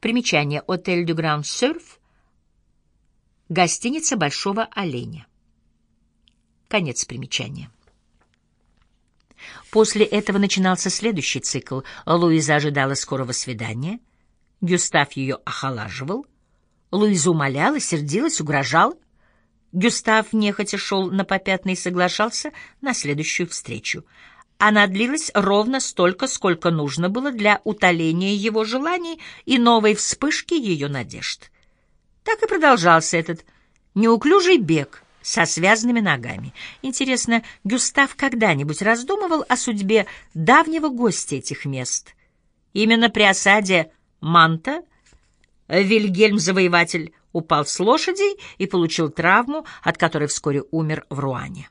Примечание. Отель «Дю Гранд Сёрф», гостиница «Большого оленя». Конец примечания. После этого начинался следующий цикл. Луиза ожидала скорого свидания. Гюстав ее охолаживал. Луиза умоляла, сердилась, угрожала. Гюстав нехотя шел на попятный и соглашался на следующую встречу. Она длилась ровно столько, сколько нужно было для утоления его желаний и новой вспышки ее надежд. Так и продолжался этот неуклюжий бег со связанными ногами. Интересно, Гюстав когда-нибудь раздумывал о судьбе давнего гостя этих мест? Именно при осаде Манта Вильгельм-завоеватель упал с лошади и получил травму, от которой вскоре умер в Руане.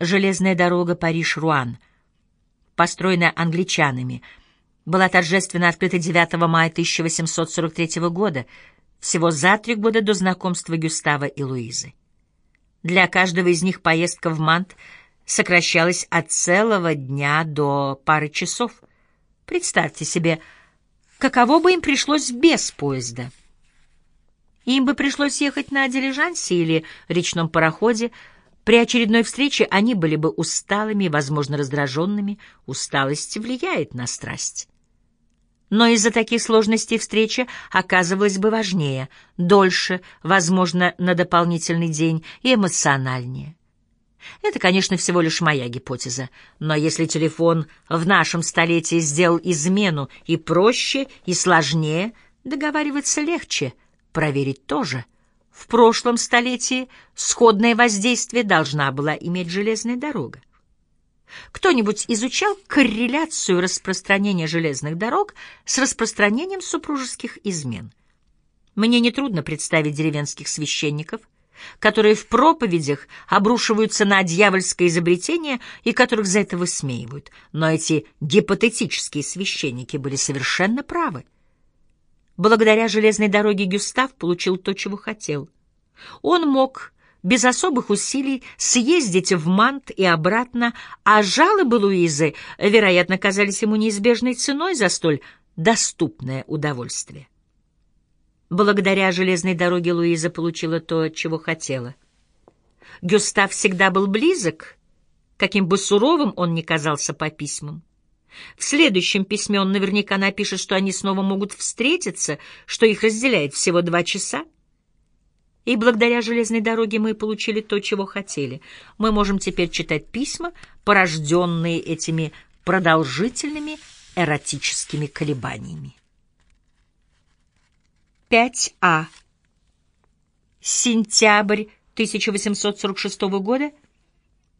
Железная дорога Париж-Руан, построенная англичанами, была торжественно открыта 9 мая 1843 года, всего за три года до знакомства Гюстава и Луизы. Для каждого из них поездка в Мант сокращалась от целого дня до пары часов. Представьте себе, каково бы им пришлось без поезда. Им бы пришлось ехать на дилижансе или речном пароходе, при очередной встрече они были бы усталыми возможно, раздраженными. Усталость влияет на страсть. Но из-за таких сложностей встреча оказывалась бы важнее, дольше, возможно, на дополнительный день и эмоциональнее. Это, конечно, всего лишь моя гипотеза, но если телефон в нашем столетии сделал измену и проще, и сложнее, договариваться легче, проверить тоже — в прошлом столетии сходное воздействие должна была иметь железная дорога. Кто-нибудь изучал корреляцию распространения железных дорог с распространением супружеских измен? Мне нетрудно представить деревенских священников, которые в проповедях обрушиваются на дьявольское изобретение и которых за это высмеивают. Но эти гипотетические священники были совершенно правы. Благодаря железной дороге Гюстав получил то, чего хотел. Он мог без особых усилий съездить в Мант и обратно, а жалобы Луизы, вероятно, казались ему неизбежной ценой за столь доступное удовольствие. Благодаря железной дороге Луиза получила то, чего хотела. Гюстав всегда был близок, каким бы суровым он ни казался по письмам. В следующем письме он наверняка напишет, что они снова могут встретиться, что их разделяет всего два часа. И благодаря железной дороге мы получили то, чего хотели. Мы можем теперь читать письма, порожденные этими продолжительными эротическими колебаниями. 5А. Сентябрь 1846 года.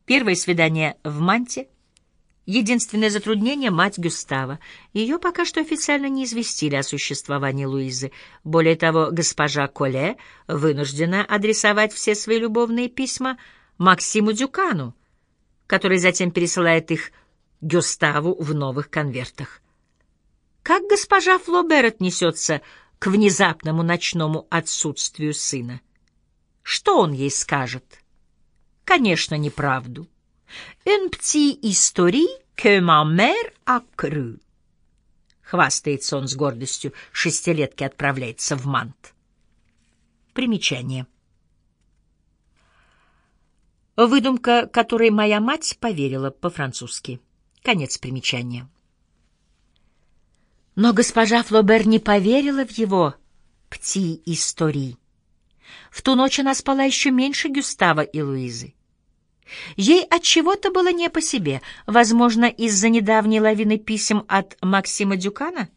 Первое свидание в Манте. Единственное затруднение — мать Гюстава. Ее пока что официально не известили о существовании Луизы. Более того, госпожа Коле вынуждена адресовать все свои любовные письма Максиму Дюкану, который затем пересылает их Гюставу в новых конвертах. Как госпожа Флобер отнесется к внезапному ночному отсутствию сына? Что он ей скажет? Конечно, неправду. «Une petite histoire que ma mère a cru». Хвастается он с гордостью, шестилетки отправляется в Мант. Примечание. Выдумка, которой моя мать поверила по-французски. Конец примечания. Но госпожа Флобер не поверила в его пти-истории. В ту ночь она спала еще меньше Гюстава и Луизы. Ей от чего-то было не по себе, возможно, из-за недавней лавины писем от Максима Дюкана.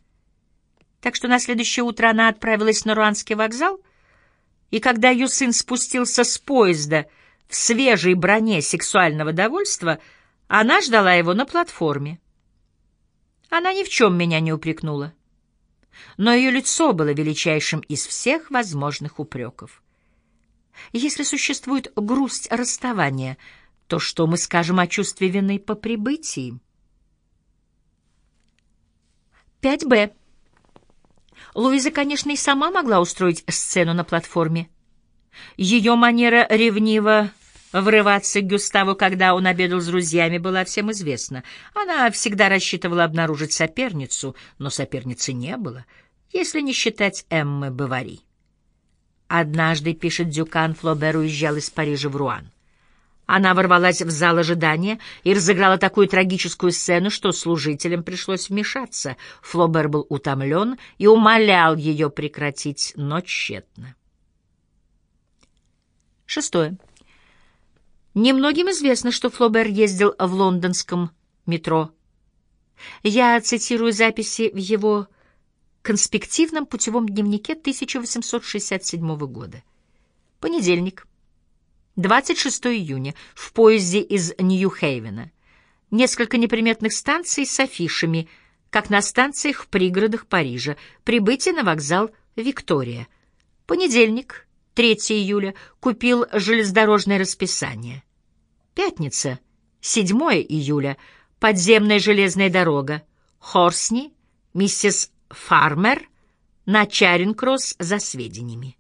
Так что на следующее утро она отправилась на Руанский вокзал, и когда ее сын спустился с поезда в свежей броне сексуального довольства, она ждала его на платформе. Она ни в чем меня не упрекнула, но ее лицо было величайшим из всех возможных упреков. Если существует грусть расставания, то что мы скажем о чувстве вины по прибытии? 5Б. Луиза, конечно, и сама могла устроить сцену на платформе. Ее манера ревниво Врываться к Гюставу, когда он обедал с друзьями, было всем известно. Она всегда рассчитывала обнаружить соперницу, но соперницы не было, если не считать Эммы Бавари. Однажды, пишет Дюкан, Флобер уезжал из Парижа в Руан. Она ворвалась в зал ожидания и разыграла такую трагическую сцену, что служителям пришлось вмешаться. Флобер был утомлен и умолял ее прекратить, но тщетно. Шестое. Немногим известно, что Флобер ездил в лондонском метро. Я цитирую записи в его конспективном путевом дневнике 1867 года. Понедельник. 26 июня. В поезде из Нью-Хейвена. Несколько неприметных станций с афишами, как на станциях в пригородах Парижа. Прибытие на вокзал Виктория. Понедельник. 3 июля. Купил железнодорожное расписание. Пятница, 7 июля. Подземная железная дорога. Хорсни, миссис Фармер, на Чаринг-Кросс за сведениями.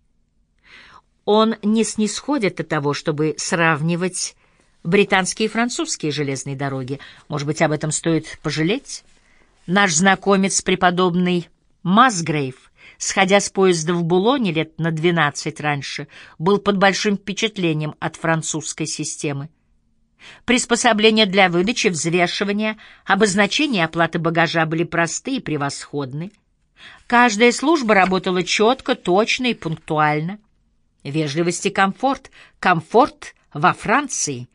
Он не снисходит от того, чтобы сравнивать британские и французские железные дороги. Может быть, об этом стоит пожалеть? Наш знакомец, преподобный Масгрейв, сходя с поезда в Булоне лет на двенадцать раньше, был под большим впечатлением от французской системы. Приспособления для выдачи, взвешивания, обозначения оплаты багажа были просты и превосходны. Каждая служба работала четко, точно и пунктуально. Вежливость и комфорт, комфорт во Франции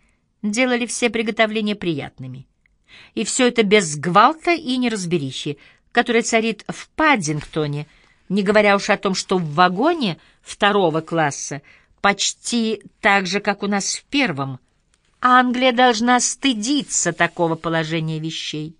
делали все приготовления приятными. И все это без гвалта и неразберихи, которая царит в Паддингтоне, не говоря уж о том, что в вагоне второго класса почти так же, как у нас в первом – Англия должна стыдиться такого положения вещей.